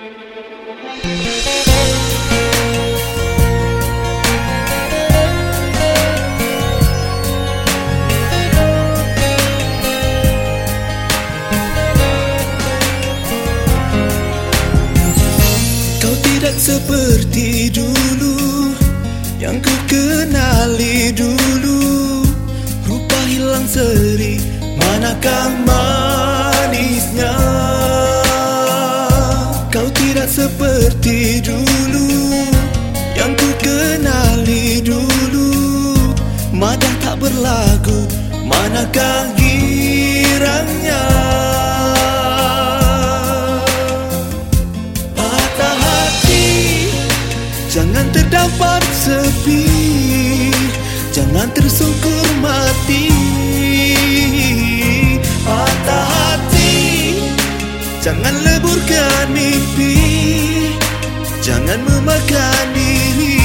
Kau tidak seperti dulu Yang ku kenali dulu. Rupa hilang seri Manakah manisnya seperti dulu Yang ku kenali dulu. Madah tak berlagu Manakah girangnya? Patah hati Jangan terdapat sepi. Jangan tersungkur mati. Patah hati Jangan leburkan mimpi Jangan memakan diri.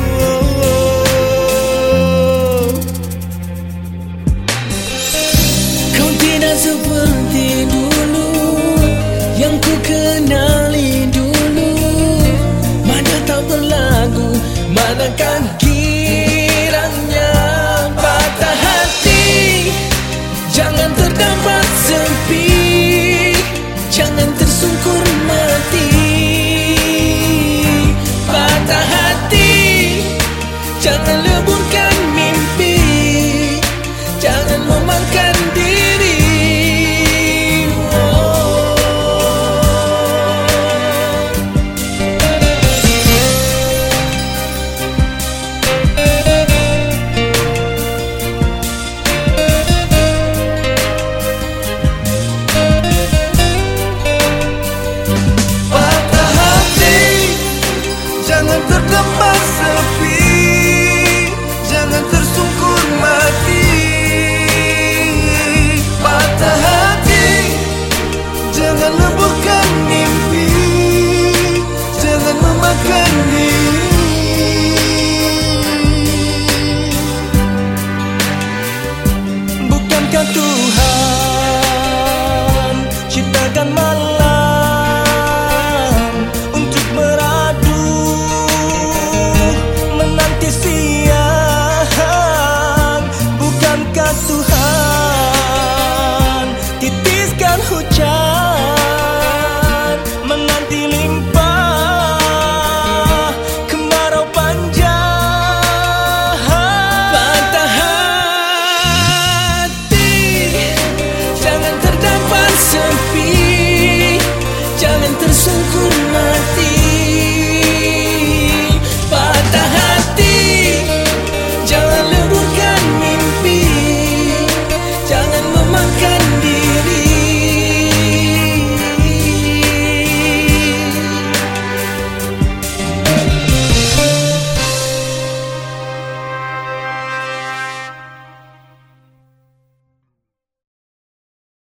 Oh, oh. Kau tidak seperti dulu. Yang ku kenali dulu. Mana tak berlagu Manakan kiranya Patah hati. Jangan terdapat sepi. Jangan tersungkur mati Jangan leburkan akan